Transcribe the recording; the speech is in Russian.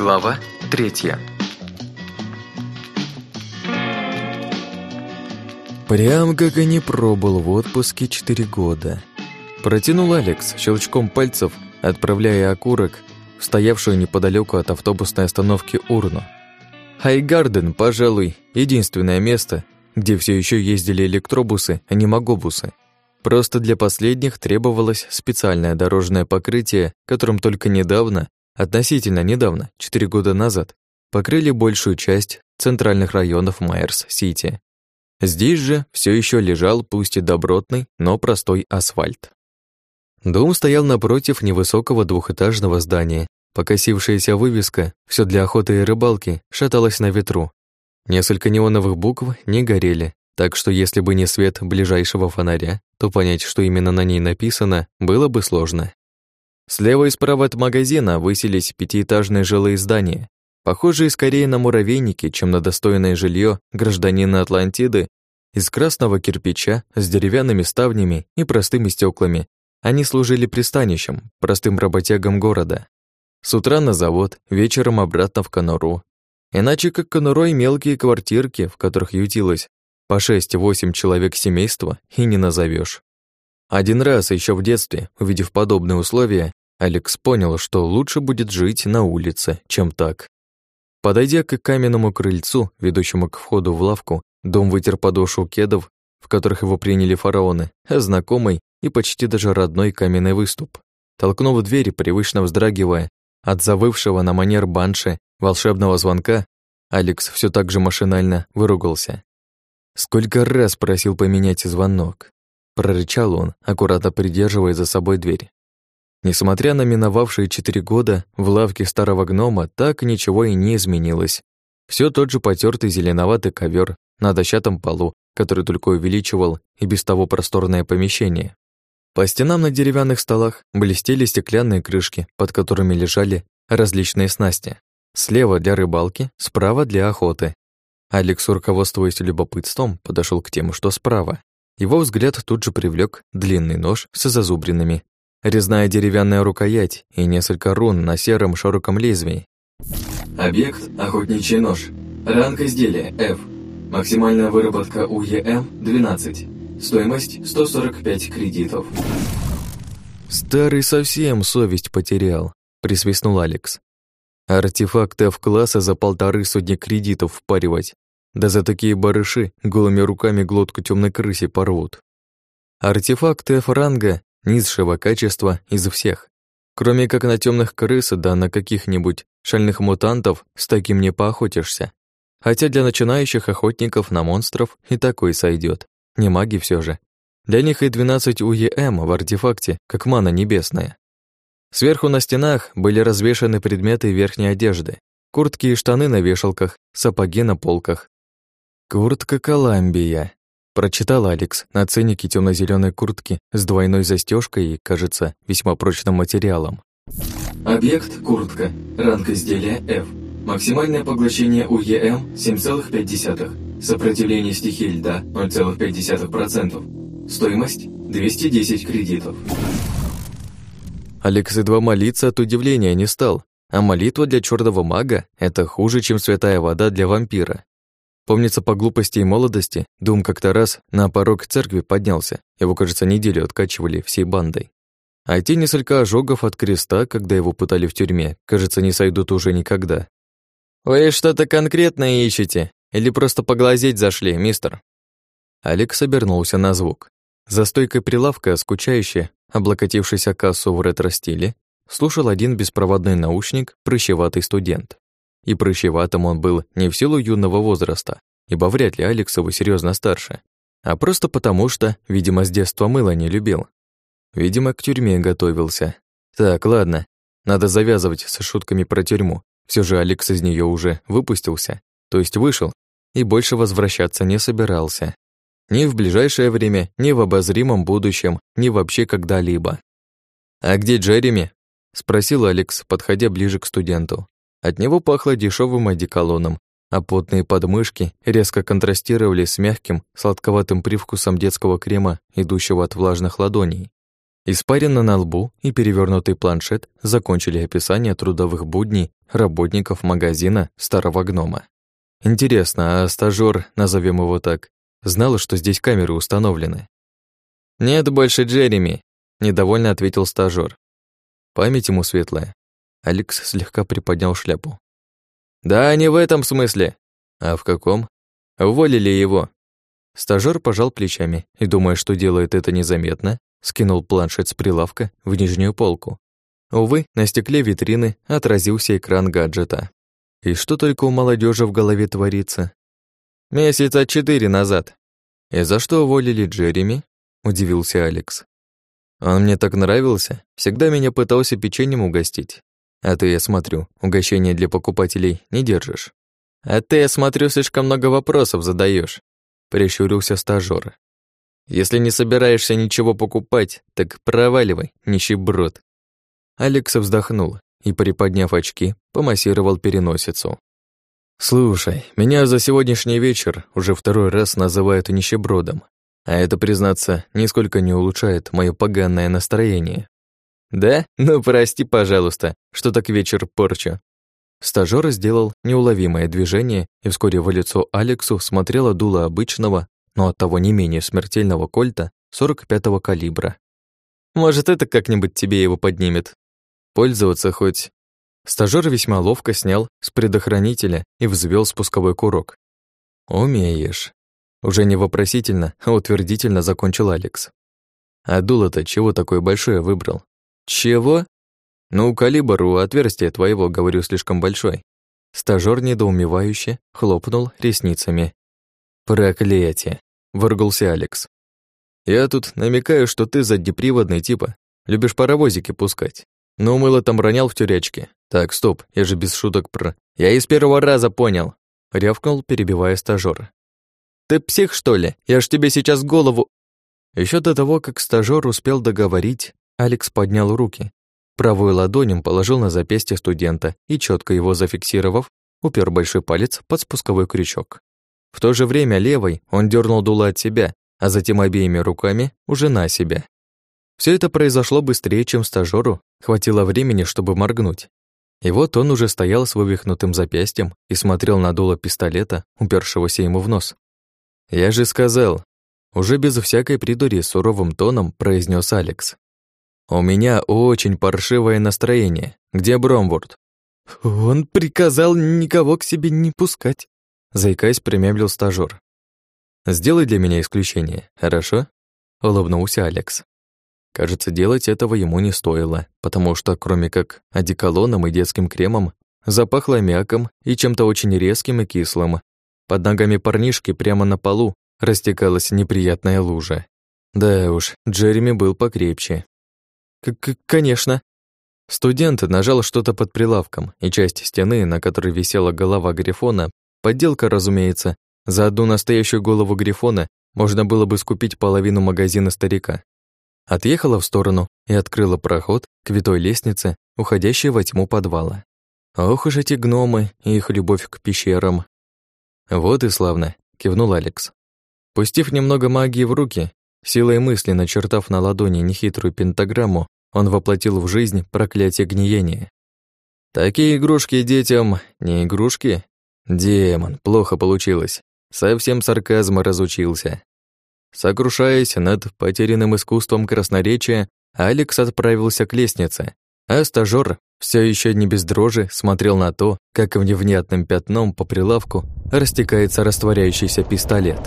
Глава третья. Прям как и не пробыл в отпуске четыре года. Протянул Алекс щелчком пальцев, отправляя окурок в стоявшую неподалеку от автобусной остановки урну. Хайгарден, пожалуй, единственное место, где все еще ездили электробусы, а не магобусы. Просто для последних требовалось специальное дорожное покрытие, которым только недавно Относительно недавно, 4 года назад, покрыли большую часть центральных районов Майерс-Сити. Здесь же все еще лежал пусть и добротный, но простой асфальт. Дом стоял напротив невысокого двухэтажного здания. Покосившаяся вывеска «Все для охоты и рыбалки» шаталась на ветру. Несколько неоновых букв не горели, так что если бы не свет ближайшего фонаря, то понять, что именно на ней написано, было бы сложно. Слева и справа от магазина высились пятиэтажные жилые здания, похожие скорее на муравейники, чем на достойное жилье гражданина Атлантиды из красного кирпича с деревянными ставнями и простыми стеклами. Они служили пристанищем, простым работягам города. С утра на завод, вечером обратно в конуру. Иначе как конурой мелкие квартирки, в которых ютилось по 6-8 человек семейства, и не назовешь. Один раз еще в детстве, увидев подобные условия, Алекс понял, что лучше будет жить на улице, чем так. Подойдя к каменному крыльцу, ведущему к входу в лавку, дом вытер подошву кедов, в которых его приняли фараоны, а знакомый и почти даже родной каменный выступ. Толкнув дверь, привычно вздрагивая от завывшего на манер банши волшебного звонка, Алекс все так же машинально выругался. Сколько раз просил поменять звонок. Прорычал он, аккуратно придерживая за собой дверь. Несмотря на миновавшие четыре года, в лавке старого гнома так ничего и не изменилось. Все тот же потертый зеленоватый ковер на дощатом полу, который только увеличивал и без того просторное помещение. По стенам на деревянных столах блестели стеклянные крышки, под которыми лежали различные снасти. Слева для рыбалки, справа для охоты. Алекс, руководствуясь любопытством, подошел к тему, что справа. Его взгляд тут же привлек длинный нож с зазубринами, резная деревянная рукоять и несколько рун на сером широком лезвии. Объект – охотничий нож. Ранг изделия – F. Максимальная выработка УЕМ – 12. Стоимость – 145 кредитов. «Старый совсем совесть потерял», – присвистнул Алекс. «Артефакты F-класса за полторы сотни кредитов впаривать. Да за такие барыши голыми руками глотку темной крысе порвут. Артефакты F-ранга низшего качества из всех. Кроме как на темных крыс, да на каких-нибудь шальных мутантов, с таким не поохотишься. Хотя для начинающих охотников на монстров и такой сойдет. Не маги все же. Для них и 12 УЕМ в артефакте, как мана небесная. Сверху на стенах были развешаны предметы верхней одежды. Куртки и штаны на вешалках, сапоги на полках. Куртка Коламбия. Прочитал Алекс на ценнике темно зеленой куртки с двойной застежкой и, кажется, весьма прочным материалом. Объект – куртка. Ранг изделия – F. Максимальное поглощение УЕМ – 7,5. Сопротивление стихии льда – 0,5%. Стоимость – 210 кредитов. Алекс едва молиться от удивления не стал, а молитва для черного мага – это хуже, чем святая вода для вампира. Помнится, по глупости и молодости, Дум как-то раз на порог церкви поднялся. Его, кажется, неделю откачивали всей бандой. А те несколько ожогов от креста, когда его пытали в тюрьме, кажется, не сойдут уже никогда. «Вы что-то конкретное ищете? Или просто поглазеть зашли, мистер?» Алекс обернулся на звук. За стойкой прилавка, скучающе, облокотившись о кассу в ретро-стиле, слушал один беспроводной наушник, прыщеватый студент. И прыщеватым он был не в силу юного возраста, ибо вряд ли Алекс его серьезно старше, а просто потому, что, видимо, с детства мыло не любил. Видимо, к тюрьме готовился. Так, ладно, надо завязывать со шутками про тюрьму. Все же Алекс из нее уже выпустился, то есть вышел, и больше возвращаться не собирался. Ни в ближайшее время, ни в обозримом будущем, ни вообще когда-либо. «А где Джереми?» — спросил Алекс, подходя ближе к студенту. От него пахло дешевым одеколоном, а потные подмышки резко контрастировали с мягким, сладковатым привкусом детского крема, идущего от влажных ладоней. Испарина на лбу и перевернутый планшет закончили описание трудовых будней работников магазина Старого Гнома. Интересно, а стажёр, назовем его так, знал, что здесь камеры установлены? «Нет больше Джереми», — недовольно ответил стажёр. Память ему светлая. Алекс слегка приподнял шляпу. «Да, не в этом смысле». «А в каком?» «Уволили его». Стажёр пожал плечами и, думая, что делает это незаметно, скинул планшет с прилавка в нижнюю полку. Увы, на стекле витрины отразился экран гаджета. И что только у молодежи в голове творится? Месяца четыре назад. И за что уволили Джереми? Удивился Алекс. Он мне так нравился, всегда меня пытался печеньем угостить. А ты, я смотрю, угощения для покупателей не держишь. А ты, я смотрю, слишком много вопросов задаешь. Прищурился стажёр. Если не собираешься ничего покупать, так проваливай, нищеброд. Алекс вздохнул и, приподняв очки, помассировал переносицу. «Слушай, меня за сегодняшний вечер уже второй раз называют нищебродом, а это, признаться, нисколько не улучшает мое поганое настроение». «Да? Ну, прости, пожалуйста, что так вечер порчу». Стажёр сделал неуловимое движение, и вскоре в лицо Алексу смотрело дуло обычного, но оттого не менее смертельного кольта 45-го калибра. Может, это как-нибудь тебе его поднимет. Пользоваться хоть... Стажёр весьма ловко снял с предохранителя и взвел спусковой курок. «Умеешь». Уже не вопросительно, а утвердительно закончил Алекс. «А дуло-то чего такое большое выбрал?» «Чего?» «Ну, калибр у отверстия твоего, говорю, слишком большой». Стажёр недоумевающе хлопнул ресницами. «Проклятие!» — выругался Алекс. «Я тут намекаю, что ты заднеприводный типа, любишь паровозики пускать. Но мыло там ронял в тюрячке. Так, стоп, я же без шуток про... Я из первого раза понял!» — рявкнул, перебивая стажёра. «Ты псих, что ли? Я ж тебе сейчас голову...» Еще до того, как стажёр успел договорить, Алекс поднял руки. Правую ладонью положил на запястье студента и, четко его зафиксировав, упер большой палец под спусковой крючок. В то же время левой он дернул дуло от себя, а затем обеими руками уже на себя. Все это произошло быстрее, чем стажёру хватило времени, чтобы моргнуть. И вот он уже стоял с вывихнутым запястьем и смотрел на дуло пистолета, упершегося ему в нос. «Я же сказал», уже без всякой придури суровым тоном произнес Алекс. «У меня очень паршивое настроение. Где Бромворд?» «Он приказал никого к себе не пускать», заикаясь, примямлил стажёр. «Сделай для меня исключение, хорошо?» — улыбнулся Алекс. Кажется, делать этого ему не стоило, потому что, кроме как одеколоном и детским кремом, запахло мяком и чем-то очень резким и кислым. Под ногами парнишки прямо на полу растекалась неприятная лужа. Да уж, Джереми был покрепче. К -к «Конечно». Студент нажал что-то под прилавком, и часть стены, на которой висела голова Грифона, Подделка, разумеется. За одну настоящую голову Грифона можно было бы скупить половину магазина старика. Отъехала в сторону и открыла проход к витой лестнице, уходящей во тьму подвала. Ох уж эти гномы и их любовь к пещерам. Вот и славно, кивнул Алекс. Пустив немного магии в руки, силой мысли начертав на ладони нехитрую пентаграмму, он воплотил в жизнь проклятие гниения. Такие игрушки детям не игрушки, Демон, плохо получилось. Совсем сарказма разучился. Сокрушаясь над потерянным искусством красноречия, Алекс отправился к лестнице, а стажёр все еще не без дрожи смотрел на то, как невнятным пятном по прилавку растекается растворяющийся пистолет.